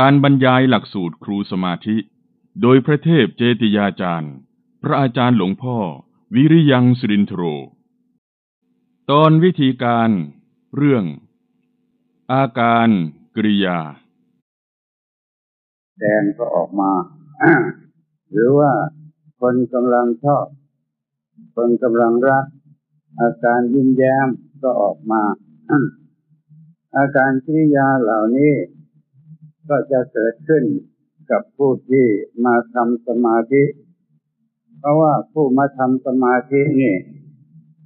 การบรรยายหลักสูตรครูสมาธิ โดยพระเทพเจติยาจารย์ พระอาจารย์หลวงพ่อ วิริยังสุรินทโร ตอนวิธีการ เรื่อง อาการกริยา แดงก็ออกมา หรือว่าคนกำลังชอบ คนกำลังรัก อาการยิ้มแย้มก็ออกมา อาการกริยาเหล่านี้ ก็จะเกิดขึ้นกับผู้ที่มาทำสมาธิ เพราะว่าผู้มาทำสมาธินี่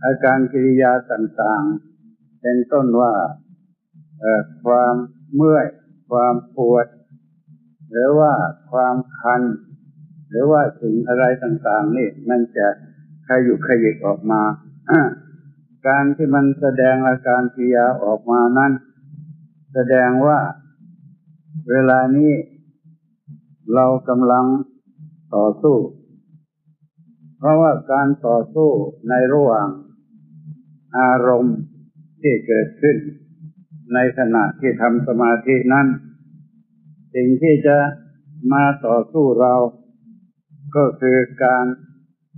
อาการกิริยาต่างๆ เป็นต้นว่าความเมื่อย ความปวด หรือว่าความคัน หรือว่าสิ่งอะไรต่างๆ นี่ มันจะขยุกขยิกออกมาการที่มันแสดงอาการกิริยาออกมานั้น แสดงว่า เวลานี้เรากำลังต่อสู้ เพราะว่าการต่อสู้ในระหว่าง อารมณ์ที่เกิดขึ้น ในขณะที่ทำสมาธินั้น สิ่งที่จะมาต่อสู้เรา ก็คือการ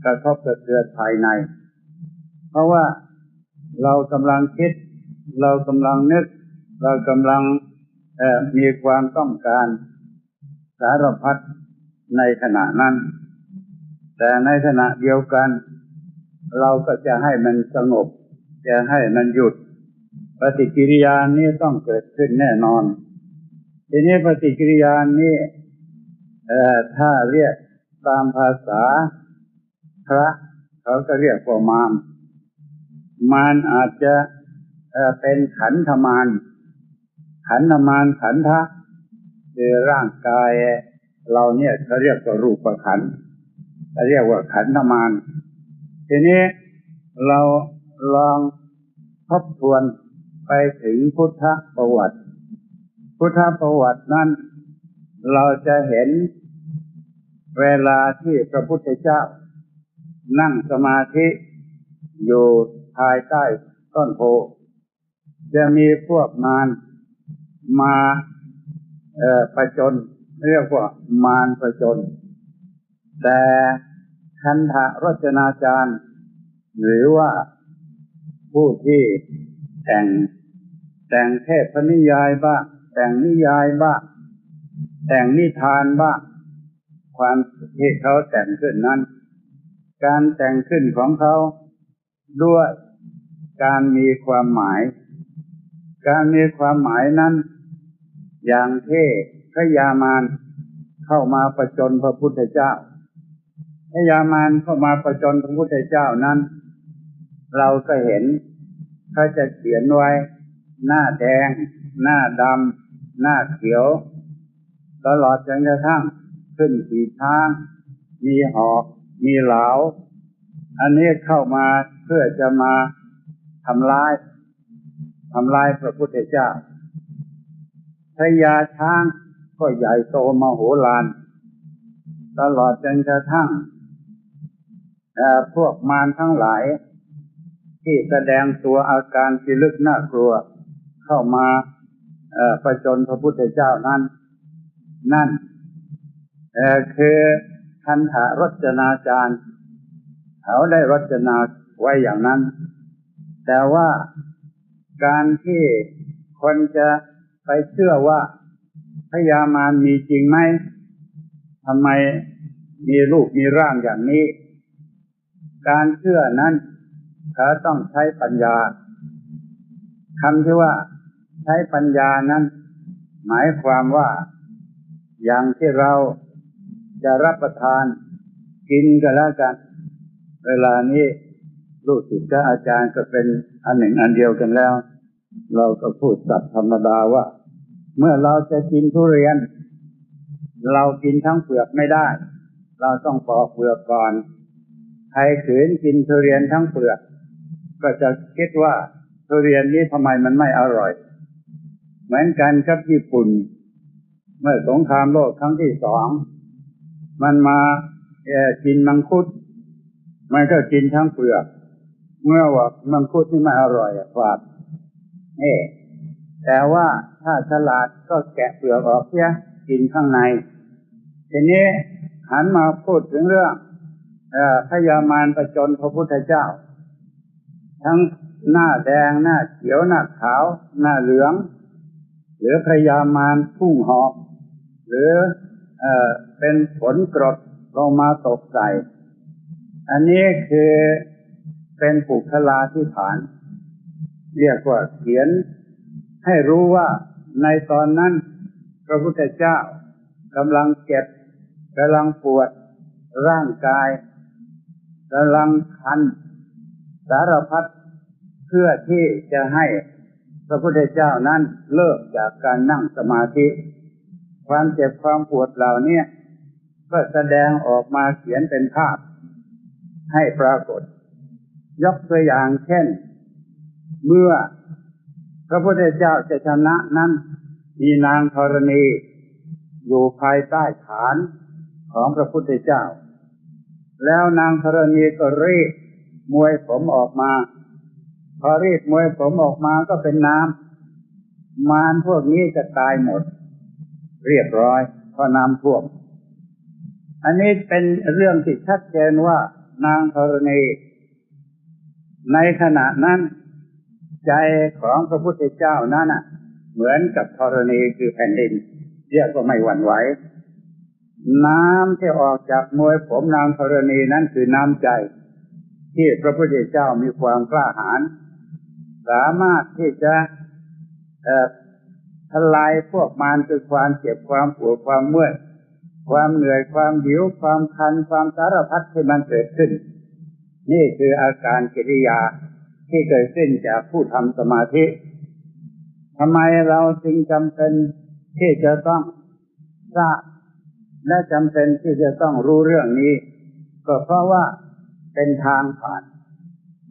กระทบกระเทือนภายใน เพราะว่าเรากำลังคิด เรากำลังนึก เรากำลัง มีความต้องการสารพัดในขณะนั้น แต่ในขณะเดียวกัน เราก็จะให้มันสงบ จะให้มันหยุด ปฏิกิริยานี้ต้องเกิดขึ้นแน่นอน ทีนี้ปฏิกิริยานี้ถ้าเรียกตามภาษาพระเขาก็เรียกว่ามารมารอาจจะเป็นขันธมาร ขันธมารขันธะคือร่างกายเราเนี่ยเขาเรียกว่ารูปขันเขาเรียกว่าขันธมารทีนี้เราลองทบทวนไปถึงพุทธประวัติ พุทธประวัตินั้น เราจะเห็นเวลาที่พระพุทธเจ้า นั่งสมาธิอยู่ภายใต้ต้นโพจะมีพวกมาร มาเอ่อประจน เรียกว่ามารประจน แต่คันธรจนาจารย์ หรือว่าผู้ที่แต่งแต่งเทพนิยายบ้างแต่งนิยายบ้างแต่งนิทานบ้างความที่เขาแต่งขึ้นนั้น การแต่งขึ้นของเขาด้วยการมีความหมาย การมีความหมายนั้น อย่างเท่พระยามารเข้ามาประจนพระพุทธเจ้าพระยามารเข้ามาประจนพระพุทธเจ้านั้น เราก็เห็นเขาจะเขียนไว้ หน้าแดง หน้าดำหน้าเขียว ตลอดจนกระทั่งขึ้นขี่ช้างมีหอกมีเหลา อันนี้เข้ามาเพื่อจะมาทำลายทำลายพระพุทธเจ้า พญาช้างก็ใหญ่โตมโหฬารตลอดจนกระทั่งพวกมารทั้งหลาย ที่แสดงตัวอาการพิลึกน่ากลัว เข้ามาประจนพระพุทธเจ้านั้น นั่นคือคันธารจนาจารย์เขาได้รจนาไว้อย่างนั้น แต่ว่าการที่คนจะ ไปเชื่อว่าพญามารมีจริงไหมทำไมมีรูปมีร่างอย่างนี้ การเชื่อนั้นเขาต้องใช้ปัญญาคำที่ว่าใช้ปัญญานั้น หมายความว่า อย่างที่เราจะรับประทานกินก็แล้วกัน เวลานี้ลูกศิษย์กับอาจารย์ก็เป็นอันหนึ่งอันเดียวกันแล้ว เราก็พูดสัตว์ธรรมดาว่า เมื่อเราจะกินทุเรียน เรากินทั้งเปลือกไม่ได้ เราต้องปอกเปลือกก่อน ใครขืนกินทุเรียนทั้งเปลือก ก็จะคิดว่าทุเรียนนี้ทำไมมันไม่อร่อย เหมือนกันกับญี่ปุ่น เมื่อสงครามโลกครั้งที่สอง มันมาเอ่อกินมังคุด มันก็กินทั้งเปลือก เมื่อว่ามังคุดนี่ไม่อร่อยฝาดเอ่ แต่ว่าถ้าฉลาดก็แกะเปลือกออกเสียกินข้างใน ทีนี้หันมาพูดถึงเรื่องพยามารประจนพระพุทธเจ้า ทั้งหน้าแดงหน้าเขียวหน้าขาว หน้าเหลือง หรือพยามารพุ่งหอกหรือเออเป็นฝนกรดลงมาตกใส่อันนี้คือเป็นปุคลาที่ฐาน เรียกว่าเขียน ให้รู้ว่าในตอนนั้น พระพุทธเจ้ากำลังเจ็บกำลังปวด ร่างกายกำลังคัน สารพัดเพื่อที่จะให้พระพุทธเจ้านั้นเลิกจากการนั่งสมาธิ ความเจ็บความปวดเหล่านี้ก็แสดงออกมาเขียนเป็นภาพ ให้ปรากฏ ยกตัวอย่างเช่น เมื่อ พระพุทธเจ้าจะชนะนั้น มีนางธรณี อยู่ภายใต้ฐานของพระพุทธเจ้า แล้วนางธรณีก็รีดมวยผมออกมา พอรีดมวยผมออกมาก็เป็นน้ำมารพวกนี้จะตายหมด เรียบร้อยเพราะน้ำท่วม อันนี้เป็นเรื่องที่ชัดเจนว่านางธรณี ในขณะนั้น ใจของพระพุทธเจ้านั้นน่ะ เหมือนกับธรณีคือแผ่นดินเรียกว่าไม่หวั่นไหวน้ำที่ออกจากมวยผมนางธรณีนั้นคือน้ำใจ ที่พระพุทธเจ้ามีความกล้าหาญสามารถที่จะทลายพวกมารคือความเจ็บความปวดความเมื่อยความเหนื่อยความหิวความคันความสารพัดที่มันเกิดขึ้น นี่คืออาการกิริยา ที่เกิดขึ้นจากผู้ทำสมาธิทำไมเราจึงจำเป็นที่จะต้องทราบและจำเป็นที่จะต้องรู้เรื่องนี้ ก็เพราะว่าเป็นทางผ่าน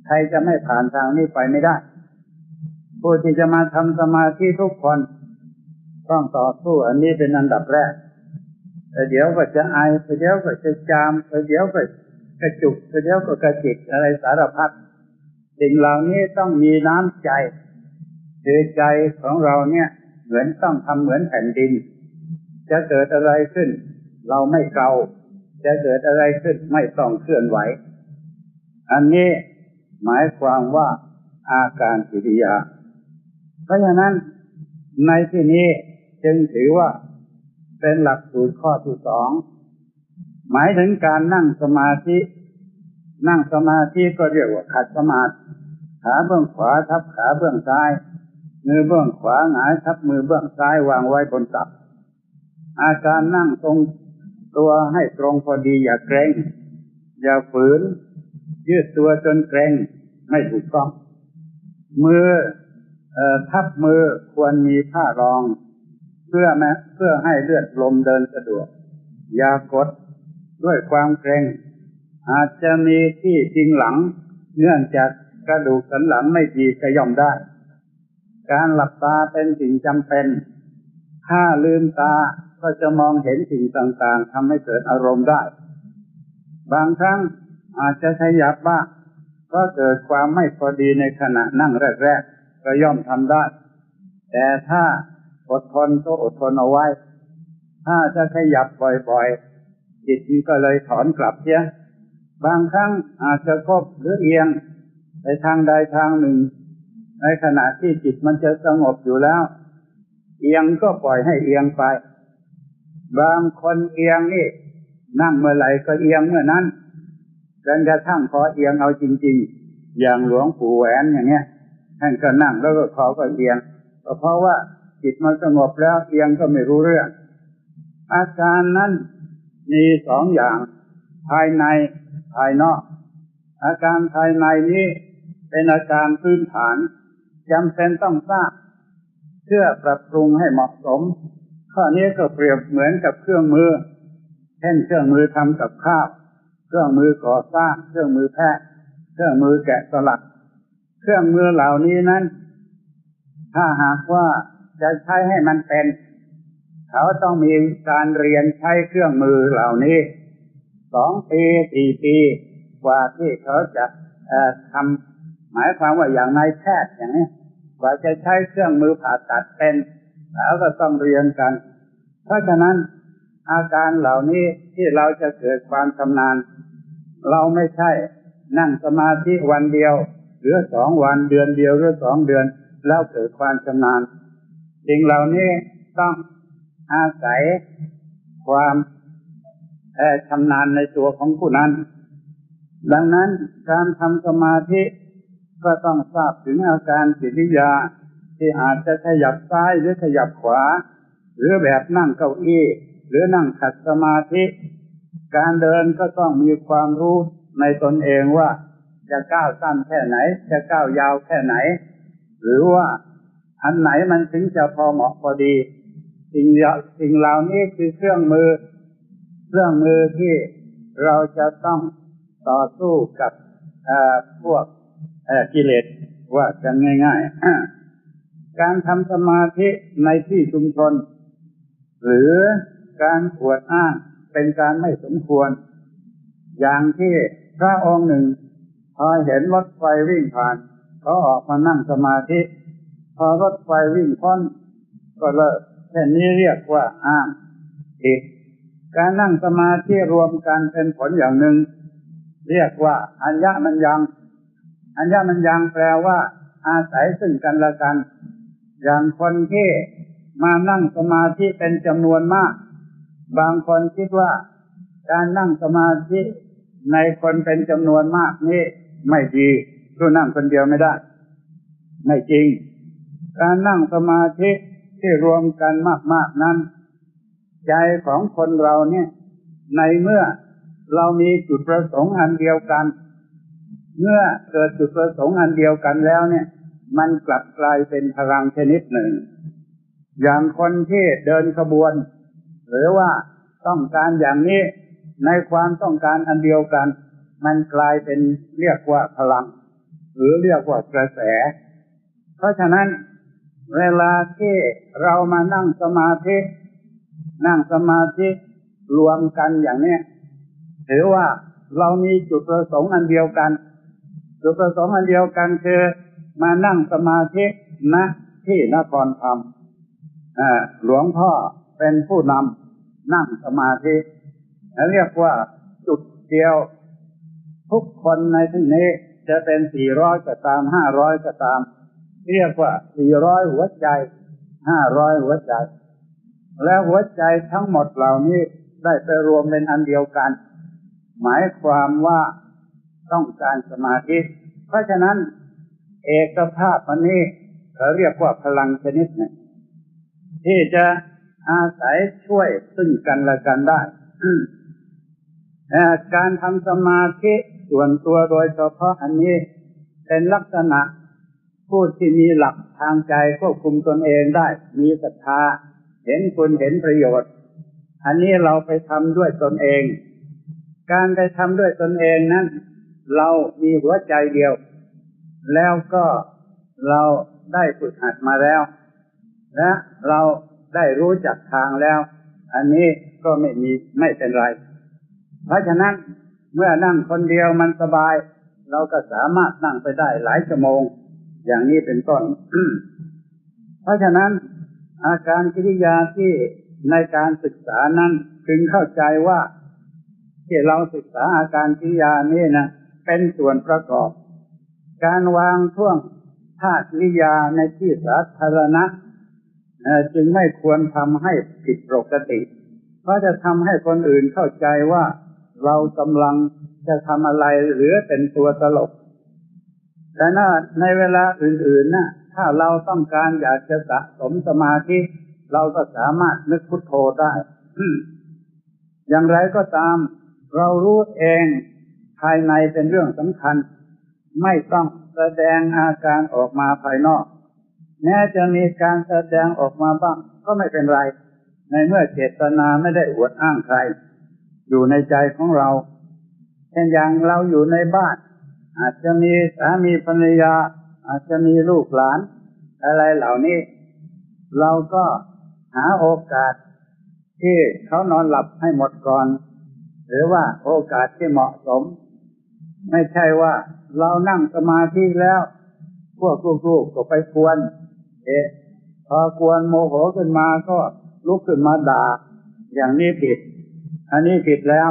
ใครจะไม่ผ่านทางนี้ไปไม่ได้ ผู้ที่จะมาทำสมาธิทุกคน ต้องต่อสู้อันนี้เป็นอันดับแรกแต่เดี๋ยวก็จะไอเดี๋ยวก็จะจามเดี๋ยวก็กระจุกเดี๋ยวก็กระจิกอะไรสารพัด สิ่งเหล่านี้ต้องมีน้ำใจคือใจของเราเนี่ย เหมือนต้องทำเหมือนแผ่นดิน จะเกิดอะไรขึ้น เราไม่เกาจะเกิดอะไรขึ้นไม่ต้องเคลื่อนไหว อันนี้หมายความว่าอาการกิริยา เพราะฉะนั้นในที่นี้จึงถือว่าเป็นหลักสูตรข้อที่สอง หมายถึงการนั่งสมาธิ นั่งสมาธิก็เรียกว่าขัดสมาธิขาเบื้องขวาทับขาเบื้องซ้าย มือเบื้องขวาหงายทับมือเบื้องซ้ายวางไว้บนตัก อาการนั่งตรงตัวให้ตรงพอดีอย่าเกรง อย่าฝืน ยืดตัวจนเกรงไม่ถูกต้อง มือทับมือควรมีผ้ารอง เพื่อแม้เพื่อให้เลือดลมเดินสะดวก อย่ากดด้วยความเกรง อาจจะมีที่จริงหลัง เนื่องจากกระดูกสันหลังไม่ดีก็ย่อมได้ การหลับตาเป็นสิ่งจำเป็น ถ้าลืมตาก็จะมองเห็นสิ่งต่างๆทำให้เกิดอารมณ์ได้ บางครั้งอาจจะขยับบ้างก็เกิดความไม่พอดีในขณะนั่งแรกๆ ก็ย่อมทำได้ แต่ถ้าอดทนก็อดทนเอาไว้ ถ้าจะขยับบ่อยๆ จิตก็เลยถอนกลับเสีย บางครั้งอาจจะคบหรือเอียงไปทางใดทางหนึ่ง ในขณะที่จิตมันจะสงบอยู่แล้ว เอียงก็ปล่อยให้เอียงไป บางคนเอียงนี่ นั่งเมื่อไหร่ก็เอียงเมื่อนั้นจนกระทั่งพอเอียงเอาจริง ๆ อย่างหลวงปู่แหวนอย่างเงี้ยท่านก็นั่งแล้วก็ขอก็เอียงเพราะว่าจิตมันสงบแล้วเอียงก็ไม่รู้เรื่อง อาการนั้นมีสองอย่าง ภายในภายนอก อาการภายในนี้เป็นอาการพื้นฐานจำเป็นต้องทราบเพื่อปรับปรุงให้เหมาะสมข้าข้อนี้ก็เปรียบเหมือนกับเครื่องมือ เช่นเครื่องมือทำกับข้าว เครื่องมือก่อสร้าง เครื่องมือแพทย์ เครื่องมือแกะสลัก เครื่องมือเหล่านี้นั้น ถ้าหากว่าจะใช้ให้มันเป็น เขาต้องมีการเรียนใช้เครื่องมือเหล่านี้ สองปีสี่ปีกว่าที่เขาจะทำหมายความว่าอย่างนายแพทย์อย่างนี้กว่าจะใช้เครื่องมือผ่าตัดเป็นแล้วก็ต้องเรียนกัน เพราะฉะนั้นอาการเหล่านี้ที่เราจะเกิดความชำนาญ เราไม่ใช่นั่งสมาธิวันเดียว หรือสองวันเดือนเดียวหรือสองเดือน แล้วเกิดความชำนาญสิ่งเหล่านี้ต้องอาศัยความ ชำนาญในตัวของผู้นั้น ดังนั้นการทำสมาธิก็ต้องทราบถึงอาการกิริยาที่อาจจะขยับซ้ายหรือขยับขวา หรือแบบนั่งเก้าอี้หรือนั่งขัดสมาธิ การเดินก็ต้องมีความรู้ในตนเองว่าจะก้าวสั้นแค่ไหน จะก้าวยาวแค่ไหน หรือว่าอันไหนมันถึงจะพอเหมาะพอดี สิ่งสิ่งเหล่านี้คือเครื่องมือ เครื่องมือที่เราจะต้องต่อสู้กับพวกกิเลสว่ากันง่ายๆ การทำสมาธิในที่ชุมชน หรือการขวดอ้างเป็นการไม่สมควร อย่างที่พระองค์หนึ่งพอเห็นรถไฟวิ่งผ่านเขาออกมานั่งสมาธิ พอรถไฟวิ่งพ้นก็เลิกแค่นี้เรียกว่าอ้างอีก การนั่งสมาธิรวมกันเป็นผลอย่างหนึ่ง เรียกว่า อัญญมัญยัง อัญญมัญญังแปลว่า อาศัยซึ่งกันและกัน อย่างคนที่มานั่งสมาธิเป็นจำนวนมาก บางคนคิดว่า การนั่งสมาธิในคนเป็นจำนวนมากนี่ไม่ดีรู้นั่งคนเดียวไม่ได้ ไม่จริง การนั่งสมาธิที่รวมกันมากๆนั้น ใจของคนเราเนี่ย ในเมื่อเรามีจุดประสงค์อันเดียวกัน เมื่อเกิดจุดประสงค์อันเดียวกันแล้วเนี่ย มันกลับกลายเป็นพลังชนิดหนึ่ง อย่างคนที่เดินขบวน หรือว่าต้องการอย่างนี้ในความต้องการอันเดียวกัน มันกลายเป็นเรียกว่าพลัง หรือเรียกว่ากระแส เพราะฉะนั้น เวลาที่เรามานั่งสมาธิ นั่งสมาธิรวมกันอย่างนี้ถือว่าเรามีจุดประสงค์อันเดียวกัน จุดประสงค์อันเดียวกันคือมานั่งสมาธิณที่นครธรรมหลวงพ่อเป็นผู้นำนั่งสมาธิเรียกว่าจุดเดียว ทุกคนในที่นี้จะเป็นสี่ร้อยก็ตามห้าร้อยก็ตาม เรียกว่าสี่ร้อยหัวใจห้าร้อยหัวใจ แล้วหัวใจทั้งหมดเหล่านี้ได้ไปรวมเป็นอันเดียวกัน หมายความว่าต้องการสมาธิ เพราะฉะนั้น เอกภาพอันนี้เขาเรียกว่าพลังชนิดหนึ่งที่จะอาศัยช่วยซึ่งกันและกันได้การทำสมาธิส่วนตัวโดยเฉพาะอันนี้เป็นลักษณะผู้ที่มีหลักทางใจควบคุมตนเองได้ มีศรัทธา เห็นคุณเห็นประโยชน์ อันนี้เราไปทำด้วยตนเอง การไปทำด้วยตนเองนั้น เรามีหัวใจเดียว แล้วก็เราได้ฝึกหัดมาแล้ว และเราได้รู้จักทางแล้ว อันนี้ก็ไม่มีไม่เป็นไร เพราะฉะนั้นเมื่อนั่งคนเดียวมันสบาย เราก็สามารถนั่งไปได้หลายชั่วโมง อย่างนี้เป็นต้น เพราะฉะนั้น อาการกิริยาที่ในการศึกษานั้นพึงเข้าใจว่าที่เราศึกษาอาการกิริยานี่นะเป็นส่วนประกอบ การวางท่วงท่ากิริยาในที่สาธารณะจึงไม่ควรทำให้ผิดปกติ เพราะจะทำให้คนอื่นเข้าใจว่าเรากำลังจะทำอะไรหรือเป็นตัวตลก แต่น่าในเวลาอื่นๆนะ ถ้าเราต้องการอยากจะสะสมสมาธิ เราก็สามารถนึกพุทโธได้อย่างไรก็ตาม เรารู้เองภายในเป็นเรื่องสำคัญ ไม่ต้องแสดงอาการออกมาภายนอก แม้จะมีการแสดงออกมาบ้าง ก็ไม่เป็นไร ในเมื่อเจตนาไม่ได้อวดอ้างใคร อยู่ในใจของเราเช่นอย่างเราอยู่ในบ้าน อาจจะมีสามีภรรยา อาจจะมีลูกหลาน อะไรเหล่านี้ เราก็หาโอกาสที่เขานอนหลับให้หมดก่อน หรือว่าโอกาสที่เหมาะสม ไม่ใช่ว่าเรานั่งสมาธิแล้ว พวกลูกๆก็ไปกวน เอ๊ะพอกวนโมโหขึ้นมาก็ลุกขึ้นมาด่า อย่างนี้ผิด อันนี้ผิดแล้ว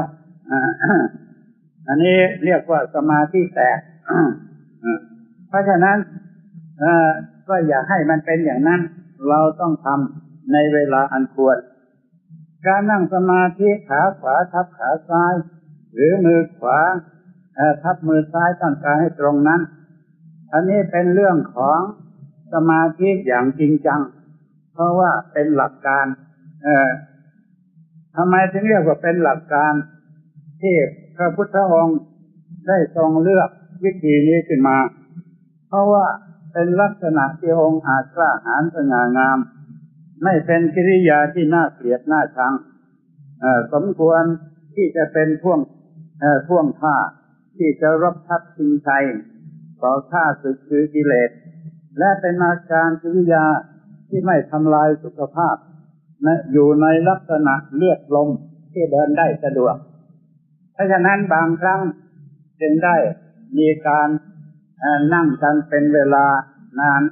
อันนี้เรียกว่าสมาธิแตก เพราะฉะนั้นก็อย่าให้มันเป็นอย่างนั้น เราต้องทำในเวลาอันควร การนั่งสมาธิขาขวาทับขาซ้าย หรือมือขวาทับมือซ้ายตั้งกายให้ตรงนั้น อันนี้เป็นเรื่องของสมาธิอย่างจริงจัง เพราะว่าเป็นหลักการ เออทำไมถึงเรียกว่าเป็นหลักการที่พระพุทธองค์ได้ทรงเลือกวิธีนี้ขึ้นมา เพราะว่าเป็นลักษณะที่องค์อาจกล้าหาญสง่างาม ไม่เป็นกิริยาที่น่าเกลียดน่าชังสมควรที่จะเป็นพ่วงพ่วงท่าที่จะรับทับชิงชัยต่อข้าศึกคือกิเลส และเป็นอาการกิริยาที่ไม่ทำลายสุขภาพนะอยู่ในลักษณะเลือดลมที่เดินได้สะดวก เพราะฉะนั้นบางครั้งจึงได้มีการ นั่งกันเป็นเวลานาน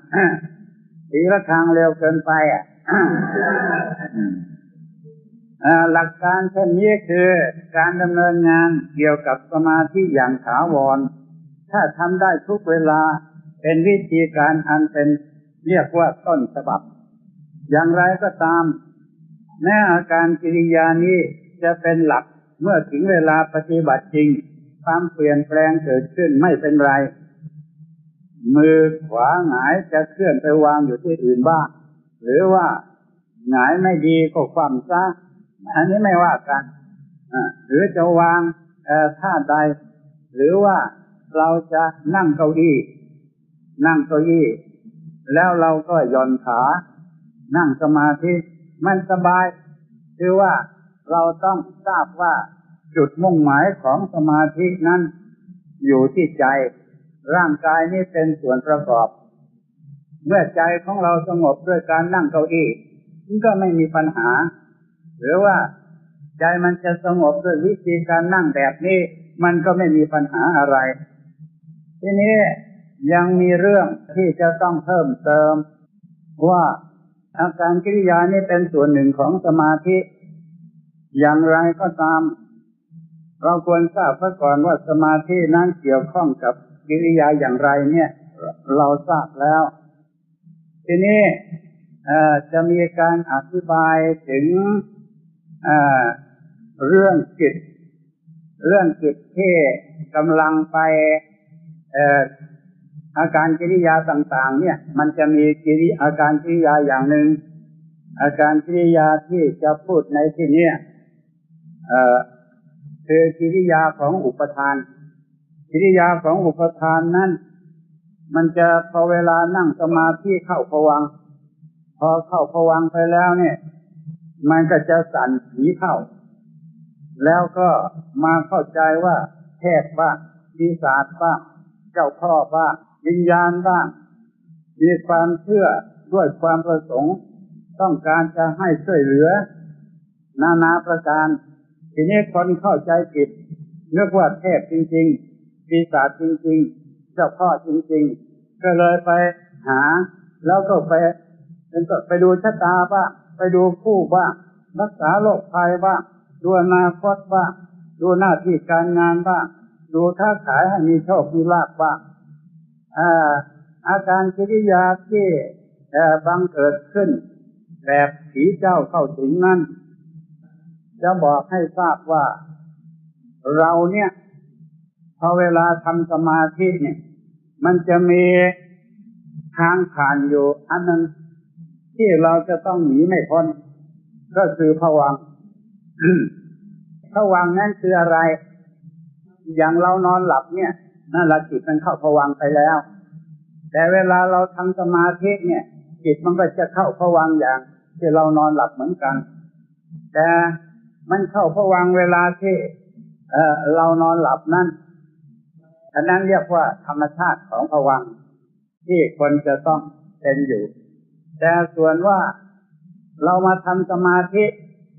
ทีละทางเร็วเกินไปอะหลักการเช่นนี้คือการดำเนินงานเกี่ยวกับสมาธิอย่างถาวร ถ้าทำได้ทุกเวลาเป็นวิธีการอันเป็นเรียกว่าต้นฉบับ อย่างไรก็ตาม แม้อาการกิริยานี้จะเป็นหลักเมื่อถึงเวลาปฏิบัติจริง ความเปลี่ยนแปลงเกิดขึ้นไม่เป็นไร มือขวาหงายจะเคลื่อนไปวางอยู่ที่อื่นบ้าง หรือว่าหงายไม่ดีก็ความซะอันนี้ไม่ว่ากันหรือจะวางท่าใด หรือว่าเราจะนั่งเก้าอี้ นั่งเก้าอี้ แล้วเราก็ย่อนขา นั่งสมาธิมันสบายคือว่าเราต้องทราบว่าจุดมุ่งหมายของสมาธินั้นอยู่ที่ใจ ร่างกายนี้เป็นส่วนประกอบ เมื่อใจของเราสงบด้วยการนั่งเก้าอี้มันก็ไม่มีปัญหา หรือว่าใจมันจะสงบด้วยวิธีการนั่งแบบนี้ มันก็ไม่มีปัญหาอะไร ทีนี้ยังมีเรื่องที่จะต้องเพิ่มเติม ว่าอาการกิริยานี้เป็นส่วนหนึ่งของสมาธิ อย่างไรก็ตาม เราควรทราบซะก่อนว่าสมาธินั้นเกี่ยวข้องกับ กิริยาอย่างไรเนี่ย เราทราบแล้ว ทีนี้จะมีการอธิบายถึงเรื่องจิต เรื่องจิตที่กำลังไปอาการกิริยาต่าง ๆ เนี่ย มันจะมีกิริอาการกิริยาอย่างหนึ่งอาการกิริยาที่จะพูดในที่นี้คือกิริยาของอุปทาน กิริยาของอุปทานนั้น มันจะพอเวลานั่งสมาธิเข้าผวัง พอเข้าผวังไปแล้วเนี่ย มันก็จะสั่นผีเข้า แล้วก็มาเข้าใจว่าเทพบ้างปีศาจบ้างเจ้าพ่อบ้างวิญญาณบ้างมีความเชื่อด้วยความประสงค์ ต้องการจะให้ช่วยเหลือ นานาประการ ทีนี้คนเข้าใจผิดนึกว่าเทพจริง ๆ ปีศาจจริงๆ เจ้าพ่อจริง ๆ ก็เลยไปหา แล้วก็ไปก็ไปดูชะตาบ้างไปดูคู่บ้างรักษาโรคภัยบ้างดูอนาคตบ้างดูหน้าที่การงานบ้างดูค้าขายให้มีโชคมีลาภบ้างอาการกิริยาที่บังเกิดขึ้น แบบผีเจ้าเข้าถึงนั้นจะบอกให้ทราบว่า เราเนี่ย พอเวลาทำสมาธิเนี่ย มันจะมีทางผ่านอยู่ อันนึงที่เราจะต้องหนีไม่พ้น ก็คือผวังผวังนั่นคืออะไร อย่างเรานอนหลับเนี่ยนั่นละจิตมันเข้าผวังไปแล้ว แต่เวลาเราทำสมาธิเนี่ย จิตมันก็จะเข้าผวังอย่างที่เรานอนหลับเหมือนกัน แต่มันเข้าผวังเวลาที่ เออเรานอนหลับนั่น ฉะนั้นเรียกว่าธรรมชาติของผวังที่คนจะต้องเป็นอยู่ แต่ส่วนว่าเรามาทำสมาธิ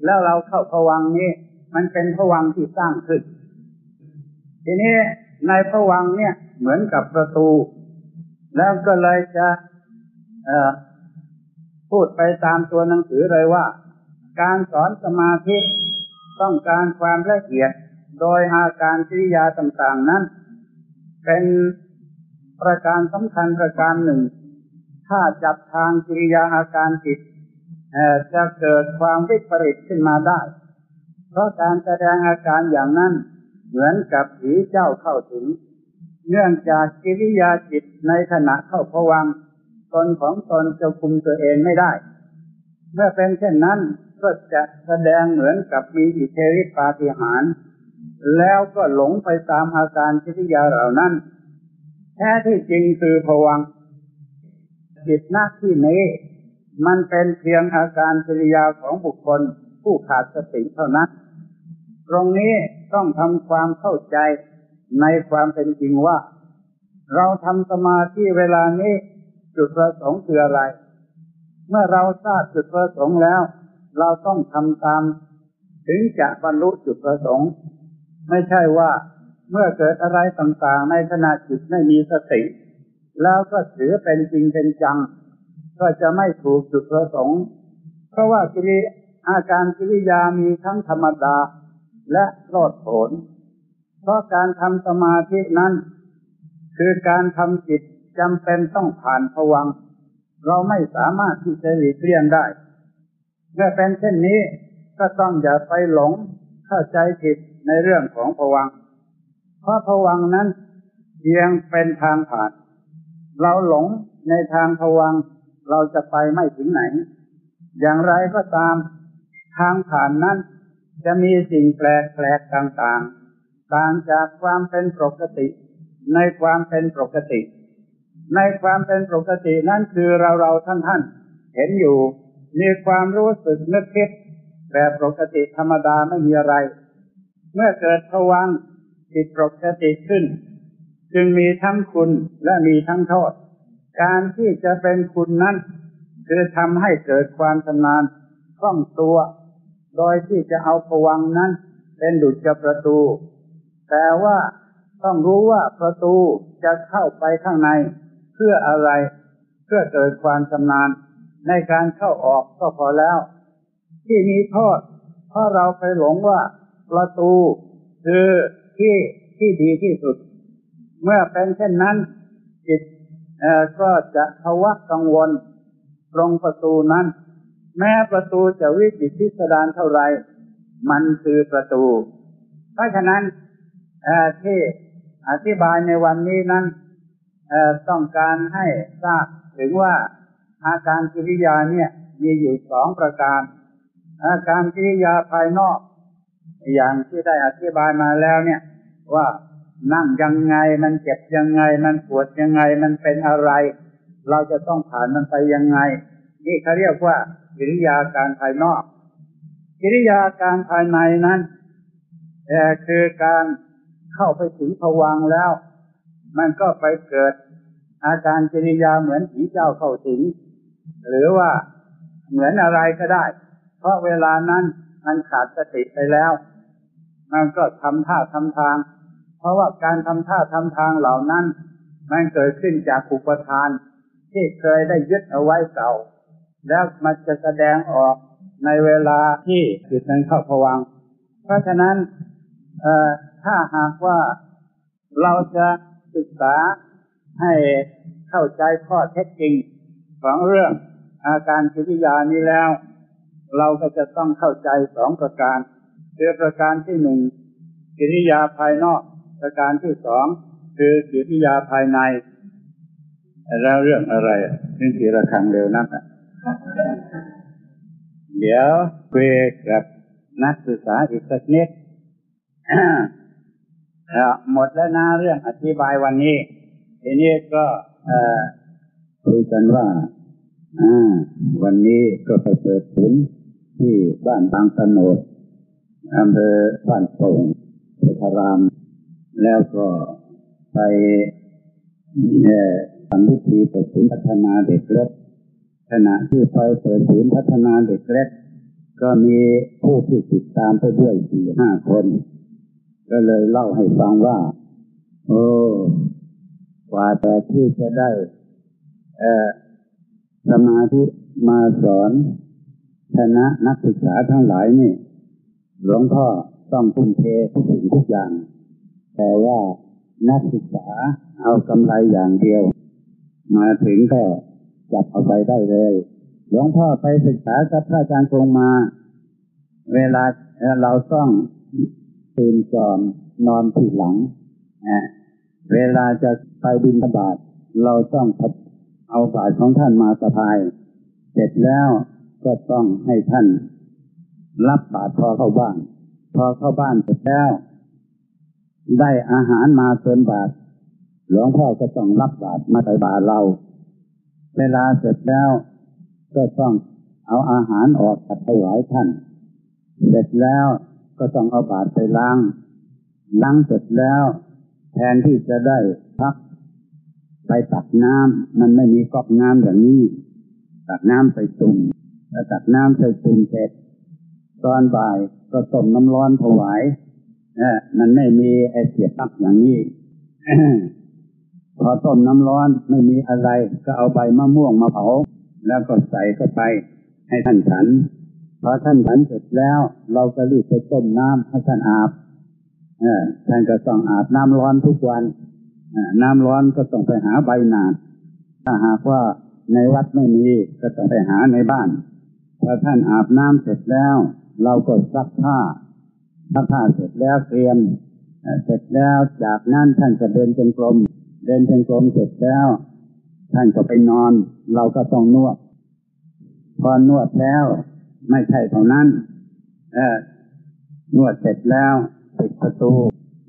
แล้วเราเข้าผวังนี้ มันเป็นผวังที่สร้างขึ้น ทีนี้ในผวังเนี่ยเหมือนกับประตู แล้วก็เลยจะเออพูดไปตามตัวหนังสือเลยว่า การสอนสมาธิต้องการความละเอียด โดยอาการกิริยาต่างๆนั้น เป็นประการสำคัญประการหนึ่ง ถ้าจับทางกิริยาอาการจิตจะเกิดความวิปริตขึ้นมาได้ เพราะการแสดงอาการอย่างนั้นเหมือนกับผีเจ้าเข้าถึง เนื่องจากกิริยาจิตในขณะเข้าผวังตนของตนจะคุมตัวเองไม่ได้ เมื่อเป็นเช่นนั้นก็จะแสดงเหมือนกับมีอิทธิฤทธิปาฏิหาริย์ แล้วก็หลงไปตามอาการกิริยาเหล่านั้น แท้ที่จริงคือผวังจิตหน้าที่นี้ มันเป็นเพียงอาการกิริยาของบุคคลผู้ขาดสติเท่านั้น ตรงนี้ต้องทำความเข้าใจในความเป็นจริงว่า เราทำสมาธิเวลานี้จุดประสงค์คืออะไร เมื่อเราทราบจุดประสงค์แล้ว เราต้องทำตาม ถึงจะบรรลุจุดประสงค์ ไม่ใช่ว่าเมื่อเกิดอะไรต่างๆ ในขณะจิตไม่มีสติ แล้วก็ถือเป็นจริงเป็นจัง ก็จะไม่ถูกจุดประสงค์ เพราะว่ากิริอาการกิริยามีทั้งธรรมดาและโลดโผนเพราะการทำสมาธินั้น คือการทำจิตจำเป็นต้องผ่านผวัง เราไม่สามารถที่จะหลีกเลี่ยงได้ เมื่อเป็นเช่นนี้ก็ต้องอย่าไปหลงเข้าใจผิด ในเรื่องของผวัง เพราะผวังนั้นเพียงเป็นทางผ่าน เราหลงในทางผวัง เราจะไปไม่ถึงไหน อย่างไรก็ตาม ทางผ่านนั้น จะมีสิ่งแปลกแปลกต่างๆ ต่างจากความเป็นปกติ ในความเป็นปกติ ในความเป็นปกตินั่นคือเราเราท่านท่านเห็นอยู่ มีความรู้สึกนึกคิดแบบปกติธรรมดาไม่มีอะไร เมื่อเกิดผวังค์ผิดปกติขึ้น จึงมีทั้งคุณและมีทั้งโทษ การที่จะเป็นคุณนั้น คือทำให้เกิดความชำนาญคล่องตัว โดยที่จะเอาผวังนั้น เป็นดุจกับประตู แต่ว่าต้องรู้ว่าประตูจะเข้าไปข้างใน เพื่ออะไร เพื่อเกิดความชำนาญ ในการเข้าออกก็พอแล้ว ที่มีโทษเพราะเราไปหลงว่า ประตู คือที่ที่ดีที่สุด เมื่อเป็นเช่นนั้นจิตก็จะภาวะกังวลตรงประตูนั้น แม้ประตูจะวิจิตพิสดารเท่าไร มันคือประตู เพราะฉะนั้นที่อธิบายในวันนี้นั้นต้องการให้ทราบถึงว่าอาการกิริยาเนี่ยมีอยู่สองประการ อาการกิริยาภายนอก อย่างที่ได้อธิบายมาแล้วเนี่ย ว่านั่งยังไงมันเจ็บยังไง มันปวดยังไงมันเป็นอะไร เราจะต้องผ่านมันไปยังไง นี่เขาเรียกว่ากิริยาการภายนอก กิริยาการภายในนั้นเอ่คือการเข้าไปถึงภวังแล้ว มันก็ไปเกิด อาการกิริยาเหมือนผีเจ้าเข้าสิงหรือว่าเหมือนอะไรก็ได้ เพราะเวลานั้นมันขาดสติไปแล้ว มันก็ทำท่าทำทาง เพราะว่าการทำท่าทำทางเหล่านั้น มันเกิดขึ้นจากอุปทาน ที่เคยได้ยึดเอาไว้เก่า แล้วมันจะแสดงออกในเวลาที่จิตนั้นเข้าผวัง เพราะฉะนั้นเอ่อถ้าหากว่าเราจะศึกษาให้เข้าใจข้อเท็จจริงของเรื่องอาการกิริยานี้แล้ว เราก็จะต้องเข้าใจสองประการ คือประการที่หนึ่งกิริยาภายนอก ประการที่สองคือกิริยาภายใน แล้วเรื่องอะไรนี่ทีระคังเร็วนักอะเดี๋ยวคุยกับนักศึกษาอีกสักนิดหมดแล้วนะเรื่องอธิบายวันนี้ทีนี้ก็คุยกันว่าอ่าวันนี้ก็ไปเปิดผลที่บ้านบางสนด อำเภอบ้านโป่งเทพราม แล้วก็ไปทำพิธีเปิดศูนย์พัฒนาเด็กเล็ก ขณะที่ไปเปิดศูนย์พัฒนาเด็กเล็ก ก็มีผู้ที่ติดตามไปด้วยสี่ห้าคน ก็เลยเล่าให้ฟังว่า โอ้กว่าแต่ที่จะได้สมาธิมาสอน ชนะนักศึกษาทั้งหลายนี่ หลวงพ่อต้องทุ่มเททุกสิ่งทุกอย่าง แต่ว่านักศึกษาเอากำไรอย่างเดียว มาถึงก็จับเอาไปได้เลย หลวงพ่อไปศึกษากับพระอาจารย์คงมา เวลาเราต้องตื่นก่อนนอนที่หลังเวลาจะไปบินบาตเราต้องเอาบาตรของท่านมาสะพาย เสร็จแล้วก็ต้องให้ท่าน รับบาตรพอเข้าบ้าน พอเข้าบ้านเสร็จแล้ว ได้อาหารมาเตินบาตรหลวงพ่อก็ต้องรับบาตรมาใส่บาตรเรา เวลาเสร็จแล้ว ก็ต้องเอาอาหารออกตัดถวายท่าน เสร็จแล้วก็ต้องเอาบาตรไปล้างล้างเสร็จแล้ว แทนที่จะได้พัก ไปตักน้ำมันไม่มีก๊อกน้ำอย่างนี้ ตักน้ำใส่ตุ่มแล้วตักน้ำใส่ตุ่มเสร็จ ตอนบ่ายก็ต้มน้ำร้อนถวายเอมันไม่มีไอเสียตักอย่างนี้พอต้มน้ำร้อนไม่มีอะไร ก็เอาใบมะม่วงมาเผา แล้วก็ใส่เข้าไป ให้ท่านฉันพอท่านฉันเสร็จแล้ว เราก็รีบไปต้มน้ำให้ท่านอาบท่านก็ต้องอาบน้ำร้อนทุกวันน้ำร้อนก็ต้องไปหาใบหนาดถ้าหากว่าในวัดไม่มีก็ต้องไปหาในบ้านพอท่านอาบน้ำเสร็จแล้ว เราก็ซักผ้าซักผ้าเสร็จแล้วเตรียม เสร็จแล้วจากนั้นท่านจะเดินจงกรม เดินจงกรมเสร็จแล้ว ท่านก็ไปนอน เราก็ต้องนวด พอนวดแล้วไม่ใช่เท่านั้นนวดเสร็จแล้วปิดประตู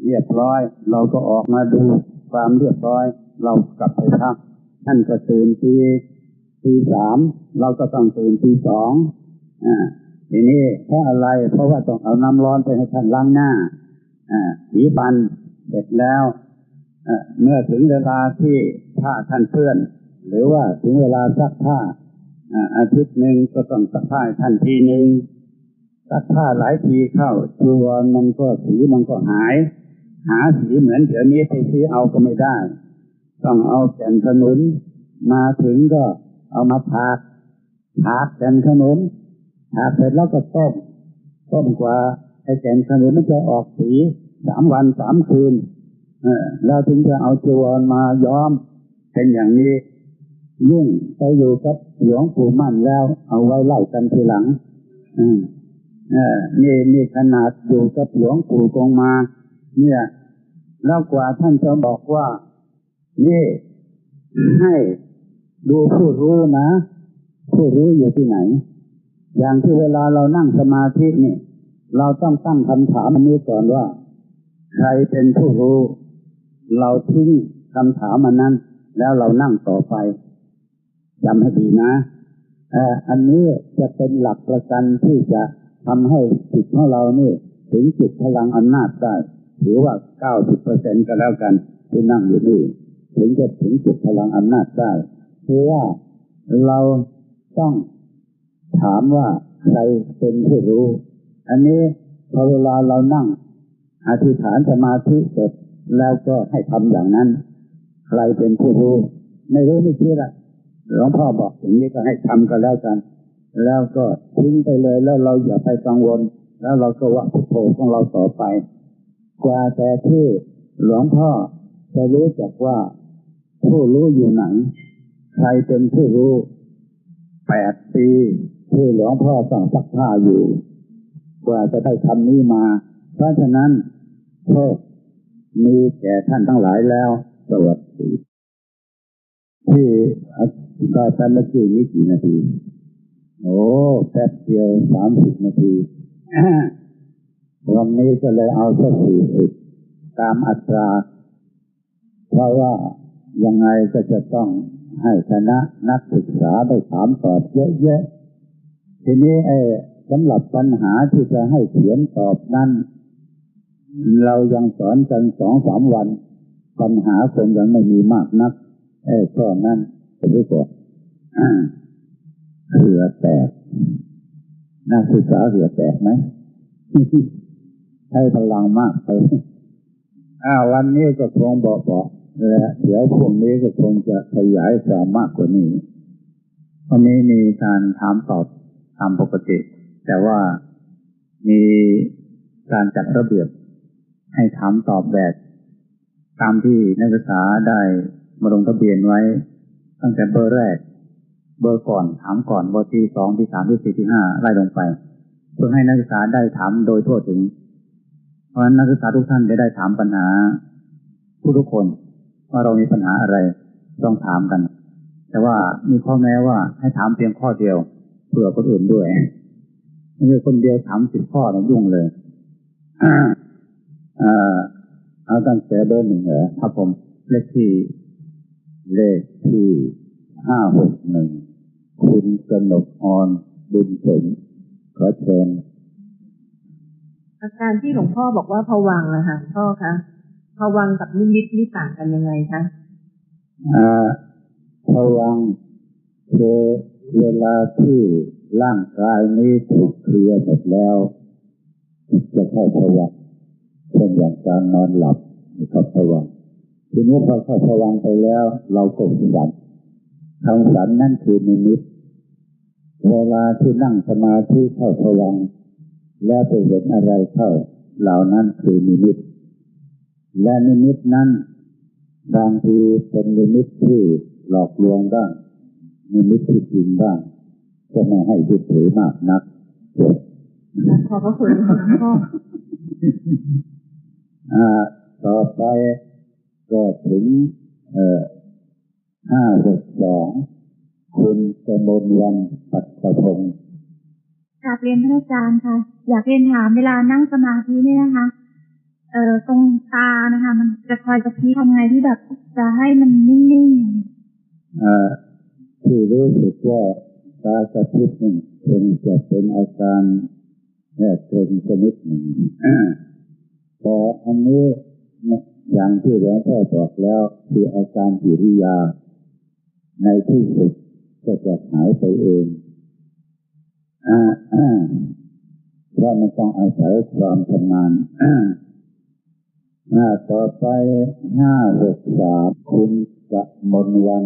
เรียบร้อย เราก็ออกมาดูความเรียบร้อย เรากลับไปพักท่านก็ตื่นทีทีสามเราก็ต้องตื่นทีสองอ่า ทีนี้เพราะอะไร เพราะว่าต้องเอาน้ำร้อนไปให้ท่านล้างหน้าอผีบันเสร็จแล้วเมื่อถึงเวลาที่ผ้าท่านเพื่อน หรือว่าถึงเวลาซักผ้าอาทิตย์หนึ่งก็ต้องซักผ้าท่านทีหนึ่งซักผ้าหลายทีเข้าจีวมันก็สีมันก็หาย หาสีเหมือนเดี๋ยวนี้ไปซื้อเอาก็ไม่ได้ ต้องเอาแก่นขนุนมาถึงก็เอามาถากถากแก่นขนุน ถากเสร็จแล้วก็ต้มต้มกว่าไอ้แก่นขนุนมันจะออกสีสามวันสามคืนเออแล้วถึงจะเอาจีวรมาย้อม เป็นอย่างนี้ ยุ่งไปอยู่กับหลวงปู่มั่นแล้ว เอาไว้เล่ากันทีหลังนี่นี่ขนาดอยู่กับหลวงปู่กงมา เนี่ย แล้วกว่าท่านจะบอกว่า นี่ให้ดูผู้รู้นะ ผู้รู้อยู่ที่ไหน อย่างที่เวลาเรานั่งสมาธินี่ เราต้องตั้งคำถามอันนี้ก่อนว่า ใครเป็นผู้รู้ เราทิ้งคำถามมันนั้น แล้วเรานั่งต่อไปจำให้ดีนะอันนี้จะเป็นหลักประกันที่จะทำให้จิตของเรานี่ ถึงจุดพลังอำนาจได้ถือว่าเก้าสิบเปอร์เซ็นก็แล้วกันที่นั่งอยู่นี่ถึงจะถึงจุดพลังอำนาจได้คือว่าเราต้อง ถามว่าใครเป็นผู้รู้ อันนี้พอเวลาเรานั่ง อธิษฐานสมาธิเสร็จแล้วก็ให้ทำอย่างนั้น ใครเป็นผู้รู้ ไม่รู้ไม่ชื่อละหลวงพ่อบอกอย่างนี้ก็ให้ทำกันแล้วกัน แล้วก็ทิ้งไปเลยแล้วเราอย่าไปกังวล แล้วเราก็ว่าพุทโธของเราต่อไป กว่าแต่ที่หลวงพ่อจะรู้จักว่า ผู้รู้อยู่ไหน ใครเป็นผู้รู้แปดปี ที่หลวงพ่อต้องซักผ้าอยู่กว่าจะได้คำนี้มา เพราะฉะนั้นโทษมีแก่ท่านทั้งหลายแล้ว สวัสดี ที่การทำเมื่อกี้นี้กี่นาที โอ้แป๊บเดียวสามสิบนาทีวันนี้ก็เลยเอาแค่สี่สิบตามอัตรา เพราะว่ายังไงก็จะต้องให้คณะนักศึกษาได้ถามตอบเยอะๆ ทีนี้ไอ้สำหรับปัญหาที่จะให้เขียนตอบนั้น เรายังสอนกันสองสามวัน ปัญหาคงยังไม่มีมากนักไอ้ข้อนั้นไปดีกว่าเหือแตกนักศึกษาเหือแตกไหมใช้พลังมากไปอ้าวันนี้ก็คงบอกบอกและเดี๋ยวพวกนี้ก็คงจะขยายความมากกว่านี้วันนี้มีการถามตอบ ตามปกติ แต่ว่ามีการจัดระเบียบให้ถามตอบแบบ ตามที่นักศึกษาได้มาลงทะเบียนไว้ ตั้งแต่เบอร์แรก เบอร์ก่อนถามก่อนเบอร์ที่สองที่สามที่สี่ที่ห้าไล่ลงไป เพื่อให้นักศึกษาได้ถามโดยทั่วถึง เพราะฉะนั้นนักศึกษาทุกท่านจะได้ถามปัญหาผู้ทุกคนว่าเรามีปัญหาอะไรต้องถามกัน แต่ว่ามีข้อแม้ว่าให้ถามเพียงข้อเดียว เผื่อคนอื่นด้วยไม่ใช่คนเดียวถามสิบข้อนะยุ่งเลยอ่าเอาตั้งแต่เบอร์หนึ่งเหรอครับผม เลขที่ เลขที่ห้าหกหนึ่งคุณกนกออนบุญสมขอเชิญอาการที่หลวงพ่อบอกว่าผวังค์นะคะพ่อคะผวังค์กับนิมิตนี่ต่างกันยังไงคะอ่าพวังค์คือ เวลาที่ร่างกายนี้ถูกเคลียร์หมดแล้วจะเข้าพวังเช่นอย่างการนอนหลับนี่ก็พวังทีนี้พอเข้าพวังไปแล้ว เราก็ฝันทางฝันนั่นคือนิมิตเวลาที่นั่งสมาธิเข้าพวังแล้วไปเห็นอะไรเข้า เหล่านั้นคือนิมิต และนิมิตนั้นบางทีเป็นนิมิตที่หลอกลวงบ้าง นิมิตที่จริงบ้างก็ไม่ให้ยึดถือมากนักขอบพระคุณหลวงพ่ออ่าต่อไปก็ถึงเอ่อห้าหกสองคุณกมลวันปัตตพงศ์กราบเรียนพระอาจารย์ค่ะ อยากเรียนถามเวลานั่งสมาธิเนี่ยนะคะ เอ่อตรงตานะคะ มันจะคอยกระพริบทำไงที่แบบจะให้มันนิ่งอ่า ที่รู้สึกว่าตากระพริบหนึ่งคงจะเป็นอาการแค่เกร็งชนิดหนึ่งแต่อันนี้อย่างที่หลวงพ่อบอกแล้วคืออาการกิริยา ในที่สุดก็จะหายไปเองเพราะมันต้องอาศัยความชำนาญอ่าอ่าต่อไปห้าหกสามคุณกะมนวัน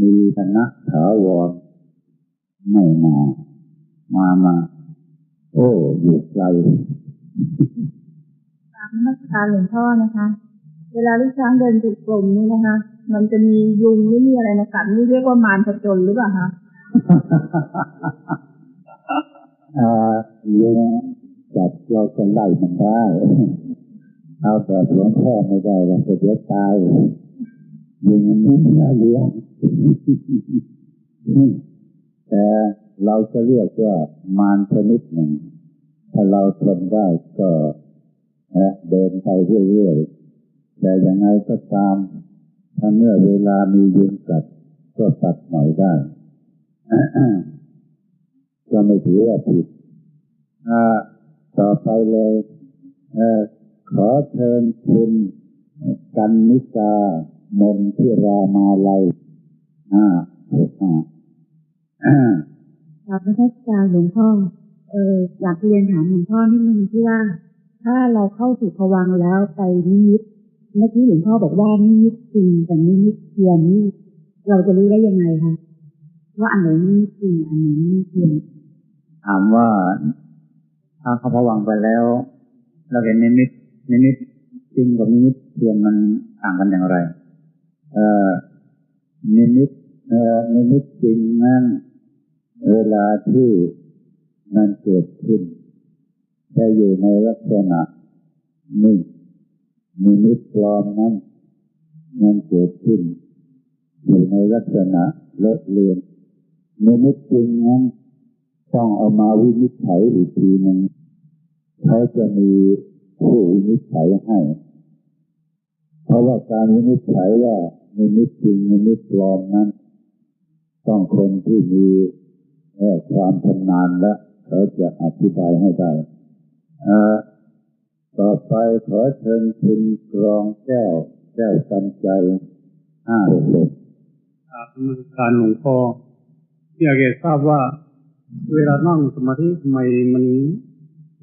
มีธนะถาวรไม่มา มามา โอ้อยู่ไกลๆตามนักการหลวงพ่อนะคะ เวลาลูกช้างเดินถูกกลมนี่นะคะ มันจะมียุงหรือมีอะไรมากัดนี่เรียกว่ามารผจญหรือเปล่าคะอ่าลุงจับเราก็ไล่มันได้ เอาแต่หลวงพ่อไม่ได้เราจะเดี๋ยวตายลุงมันไม่น่าเลี้ยง แต่เราจะเรียกว่ามารชนิดหนึ่ง ถ้าเราทนได้ก็เอ่อเดินไปเรื่อยๆ แต่ยังไงก็ตาม ถ้าเมื่อเวลามียุงกัดก็ตัดหน่อยได้ ก็ไม่ถือว่าผิดต่อไปเลยอขอเชิญคุณกันนิกามนทิรามาลัย อ่าอ่ากราบพระอาจารย์หลวงพ่อ เอออยากเรียนถามหลวงพ่อนิดนึงที่ว่า ถ้าเราเข้าสู่ภวังค์แล้วไปนิมิตเมื่อกี้หลวงพ่อบอกว่านิมิตจริงกับนิมิตเทียมนี่เราจะรู้ได้ยังไงคะว่าอันไหนนิมิตจริงอันไหนนิมิตเทียมถามว่า ถ้าเข้าภวังค์ไปแล้ว เราเห็นนิมิตนิมิตจริงกับนิมิตเทียมมันต่างกันอย่างไร เอ่อ นิมิตเอ่อนิมิตจริงนั้น เวลาที่มันเกิดขึ้น จะอยู่ในลักษณะนิ่งนิมิตปลอมนั้น มันเกิดขึ้น อยู่ในลักษณะเลอะเลือนนิมิตจริงนั้น ต้องเอามาวินิจฉัยอีกทีหนึ่งเขาจะมีผู้วินิจฉัยให้ เพราะว่าการวินิจฉัยว่า นิมิตจริงนิมิตปลอมนั้น ต้องคนที่มีเอ่อความชำนาญและเขาจะอธิบายให้ได้อ่าต่อไปขอเชิญคุณกรองแก้ว แก้วกันใจห้าหกหกครับนมัสการหลวงพ่อที่อาเกทราบว่า เวลานั่งสมาธิทำไมมัน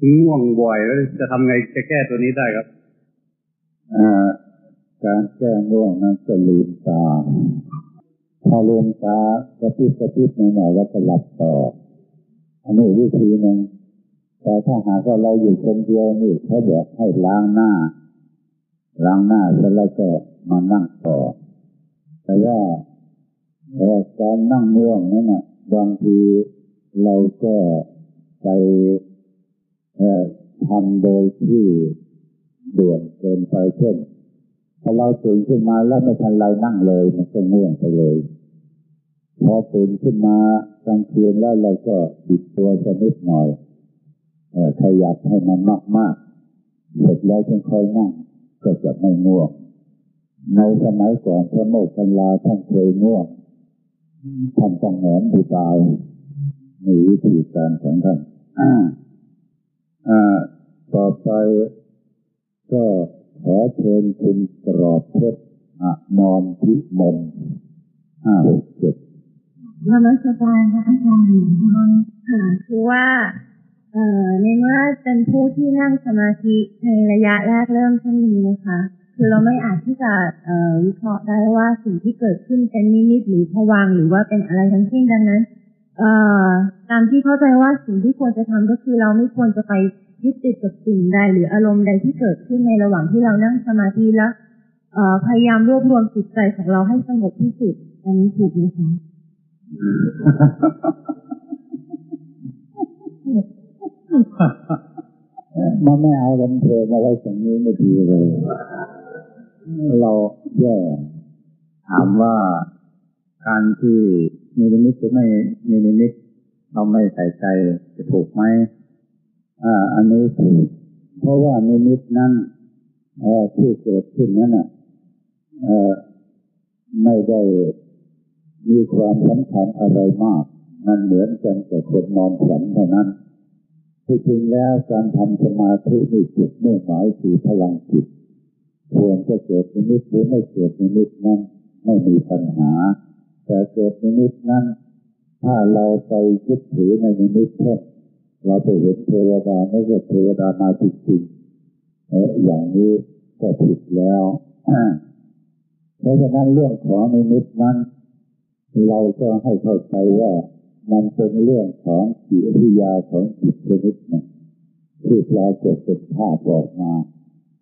ถึงง่วงบ่อยแล้วจะทำไงจะแก้ตัวนี้ได้ครับอ่า การแก้ง่วงนั้นก็ลืมตา พอลืมตากระพริบกระพริบหน่อยๆแล้วก็หลับต่อ อันนี้วิธีหนึ่งแต่ถ้าหากว่าเราอยู่คนเดียวนี่เขาบอกให้ล้างหน้า ล้างหน้าเสร็จแล้วก็มานั่งต่อ แต่ว่าการนั่งง่วงนั้นน่ะบางทีเราก็ไปทำโดยที่ด่วนเกินไปเช่น พอเราตื่นขึ้นมาแล้วไม่ทันไรนั่งเลย มันก็ง่วงไปเลย พอตื่นขึ้นมากลางคืนแล้วเราก็บิดตัวสักนิดหน่อยอขยับให้มันมากๆเสร็จแล้วจึงค่อยนั่งก็จะไม่ง่วง ในสมัยก่อนพระโมคคัลลาท่านเคยง่วงท่านต้องแหนดูตายมีวิธีการของท่านอ่าต่อไปก็ ขอเชิญคุณกรอบเพชรอมรพิมลห้าหกเจ็ดนมัสการพระอาจารย์หลวงพ่อค่ะคือว่าเอ่อในเมื่อเป็นผู้ที่นั่งสมาธิในระยะแรกเริ่มเช่นนี้นะคะ คือเราไม่อาจที่จะเอ่อวิเคราะห์ได้ว่าสิ่งที่เกิดขึ้นเป็นนิมิตหรือผวังค์หรือว่าเป็นอะไรทั้งสิ้นดังนั้น เอ่อตามที่เข้าใจว่าสิ่งที่ควรจะทำก็คือเราไม่ควรจะไป ยึดติดกับสิ่งใดหรืออารมณ์ใดที่เกิดขึ้นในระหว่างที่เรานั่งสมาธิแล้วพยายามรวบรวมจิตใจของเราให้สงบที่สุด อันนี้ถูกไหมคะมันไม่เอาลำเพลินอะไรอย่งนี้ไม่ดีเลย เราแย่ถามว่าการที่มีนิมิตหรือไม่มีนิมิตเราไม่ใส่ใจจะถูกไหม อ่า อันนี้ถูกเพราะว่านิมิตนั้นที่เกิดขึ้นนั้นอะเอ่อไม่ได้มีความสำคัญอะไรมาก มันเหมือนกันกับคนนอนฝันเท่านั้นที่จริงแล้วการทำสมาธินี่จุดมุ่งหมายคือพลังจิตควรจะเกิดนิมิตหรือไม่เกิดนิมิตนั้นไม่มีปัญหา แต่เกิดนิมิตนั้น ถ้าเราไปยึดถือในนิมิตเช่น เราไปเห็นเทวดาไม่ใช่เทวดามาจริงๆเอ่ออย่างนี้ก็ผิดแล้วเพราะฉะนั้นเรื่องของนิมิตนั้น เราก็ให้เข้าใจว่ามันเป็นเรื่องของจิตวิทยาของจิตชนิดหนึ่งที่ปรากฏเป็นภาพออกมา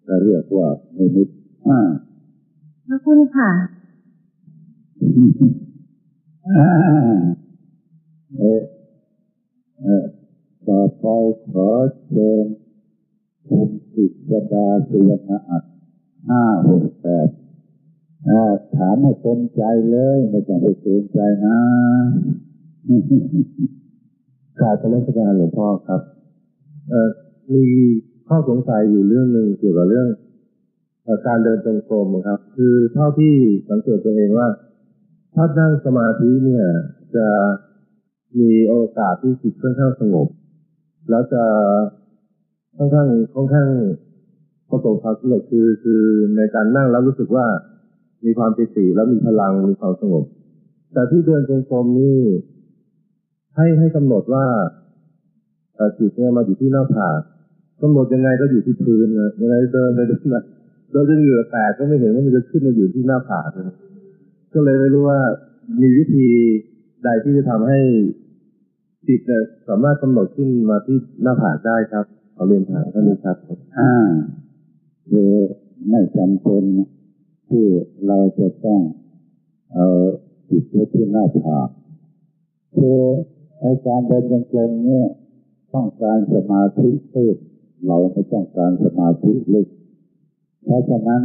ก็เรียกว่านิมิตอ่าขอบคุณค่ะอ่าเออเออ ต่อไปขอเชิญคุณกิตดาสุวรรณอัตห้าหกแปดถามให้เต็มใจเลยไม่ต้องไปเกใจนะกรารนมัสการหลวงพ่อครับ เออมีข้อสงสัยอยู่เรื่องหนึ่งเกี่ยวกับเรื่องอการเดินจงกรมครับ คือเท่าที่สังเกตตัวเองว่าถ้านั่งสมาธิเนี่ย จะมีโอกาสที่จิตค่อนข้างสงบ แล้วจะค่อนข้างค่อนข้างประสบความสำเร็จคือคือในการนั่งแล้วรู้สึกว่ามีความปิติแล้วมีพลังมีความสงบ แต่ที่เดินจงกรมนี่ให้ให้กำหนดว่าจิตเนี่ยมาอยู่ที่หน้าผากกำหนดยังไงก็อยู่ที่พื้นนะยังไงเดินไปเดินมาเดินจนเหงื่อแตกก็ไม่เห็นว่ามันจะขึ้นมาอยู่ที่หน้าผากก็เลยไม่รู้ว่ามีวิธีใดที่จะทำให้ จิตเนี่ยสามารถกำหนดขึ้นมาที่หน้าผากได้ครับขอาเรียนถามท่านนี้ครับอ่าคือไม่จำเป็นที่เราจะต้องเอาจิตไว้ที่หน้าผากคือในการเดินจงกรมเนี่ยต้องการสมาธิตื้นเราไม่ต้องการสมาธิลึกเพราะฉะนั้น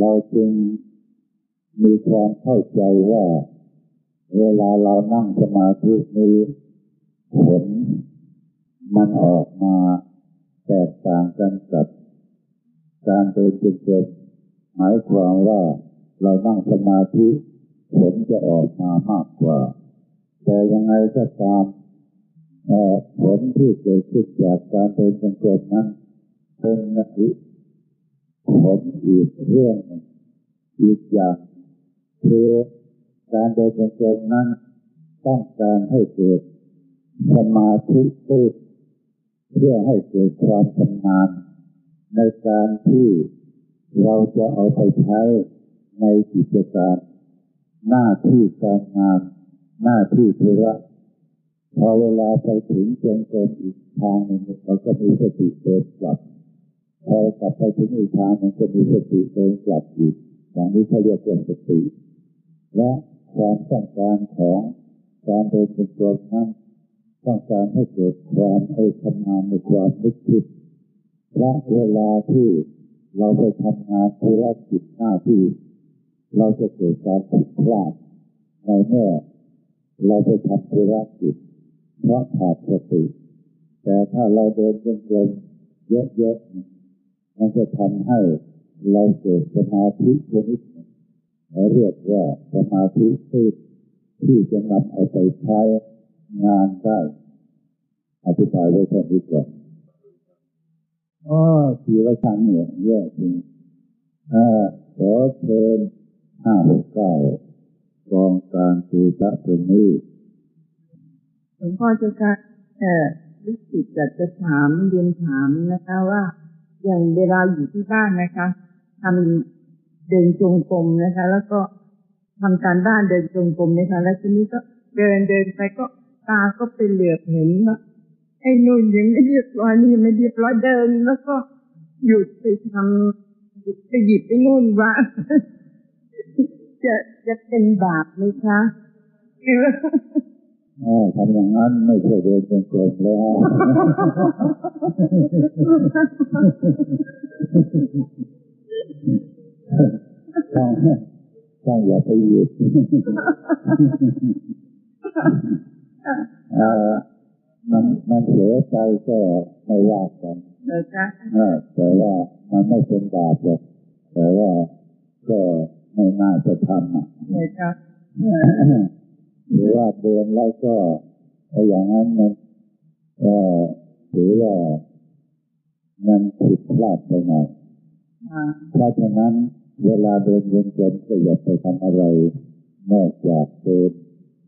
เราจึงมีความเข้าใจว่า เวลาเรานั่งสมาธินี้ผลมันออกมาแตกต่างกันกับการเดินจงกรมหมายความว่าเรานั่งสมาธิผลจะออกมามากกว่า แต่ยังไงก็ตามผลที่เกิดขึ้นจากการเดินจงกรมนั้นเป็นอีกผลอีกเรื่องหนึ่งอีกอย่างคือ การเดินจงกรมนั้น ต้องการให้เกิดสมาธิตื้นเพื่อให้เกิดความชำนาญในการที่เราจะเอาไปใช้ในกิจการหน้าที่การงาน หน้าที่ธุระพอเวลาไปถึงจงกรมอีกทางหนึ่งเราก็มีสติเดินกลับพอกลับไปถึงอีกทางหนึ่งก็มีสติเดินกลับอีกอย่างนี้เขาเรียกว่าสติและ ความต้องการของการเดินจงกรมนั้นต้องการให้เกิดความให้ชำนาญในความนึกคิดและเวลาที่เราไปทำงานธุรกิจหน้าที่ เราจะเกิดการผิดพลาดในเมื่อเราไปทำธุรกิจเพราะขาดสติแต่ถ้าเราเดินจงกรมเยอะๆมันจะทำให้เราเกิดสมาธิชนิด เรียกว่าสมาธิที่ที่จะนำเอาไปใช้งานได้อธิบายไว้เท่นี้ก่อนอ๋อทีละชั้นเนี่ยแย่จริงอ่าขอเชิญห้าหกเก้ากองการตีตะตรงนี้หลวงพ่อเจ้าค่ะเอ่อลูกศิษย์จะจะถามเรียนถามนะคะว่า อย่างเวลาอยู่ที่บ้านนะคะทำ เดินจงกรมนะคะ แล้วก็ทำการบ้านเดินจงกรมนะคะ แล้วทีนี้ก็เดินเดินไปก็ตาก็ไปเหลือบเห็นว่าไอ้นู่นยังไม่เรียบร้อยนี่ยังไม่เรียบร้อยเดิน แล้วก็หยุดไปทำไปหยิบไปนู่นว่าจะจะเป็นบาปไหมคะคือเออทำอย่างนั้นไม่ใช่เดินจงกรมแล้ว ต้องต้องอย่าไปหยุดเออมันมันเสียใจก็ไม่ว่ากันเหรอคะเออแต่ว่ามันไม่เป็นบาปหรอกแต่ว่าก็ไม่น่าจะทำอะเหรอคะหรือว่าเดินแล้วก็ถ้าอย่างนั้นมันเอ่อถือว่ามันผิดพลาดไปหน่อยอ่า เพราะฉะนั้นเวลาเดินวนจนก็อย่าไปทำอะไรนอกจากเดิน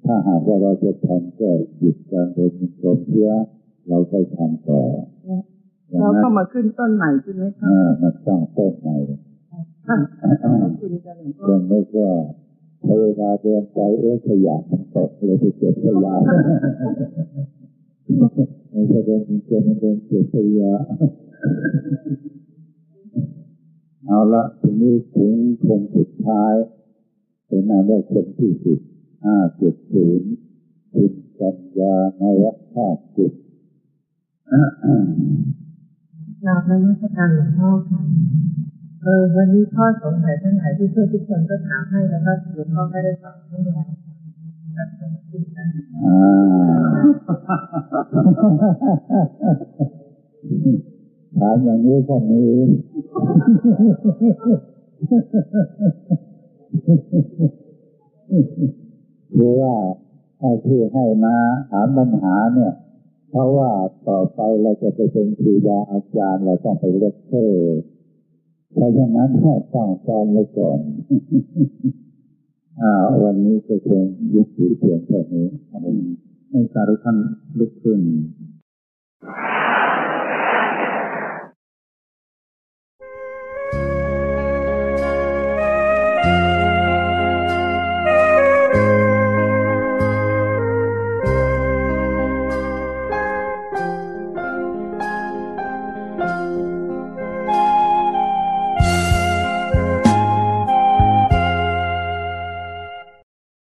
ถ้าหากว่าเราจะทำก็หยุดการเดินวนจนเพื่อเราไปทำต่ออย่างเรานั้นเข้ามาขึ้นต้นใหม่ใช่ไหมคะเออมันต้องต้นใหม่ขอบคุณค่ะหลวงพ่อเรื่องนี้ก็พอเวลาเดินไปเอ๊ะขยะมันตกเลยไปเก็บขยะไม่ใช่เดินจริงๆมันเดินเก็บขยะ เอาละทีนี้ถึงคนสุดท้าย เป็นอันได้คนที่สิบห้าเจ็ดศูนย์คุณกัญญานวัฒนาจิตเราพระนักการหลวงพ่อค่ะเออวันนี้ข้อสงสัยทั้งหลายที่เพื่อนทุกคนก็ถามให้แล้วก็หลวงพ่อก็ได้ตอบให้แล้วอ่าถามอย่างนี้ก็มี คือว่าให้ที่ให้มาถามปัญหาเนี่ย เพราะว่าต่อไปเราจะไปเป็นครูบาอาจารย์เราต้องไปเลคเชอร์เพราะฉะนั้นต้องซ้อมไว้ก่อนอ่าวันนี้ก็คงยุติเพียงแค่นี้ให้สาธุท่านลุกขึ้น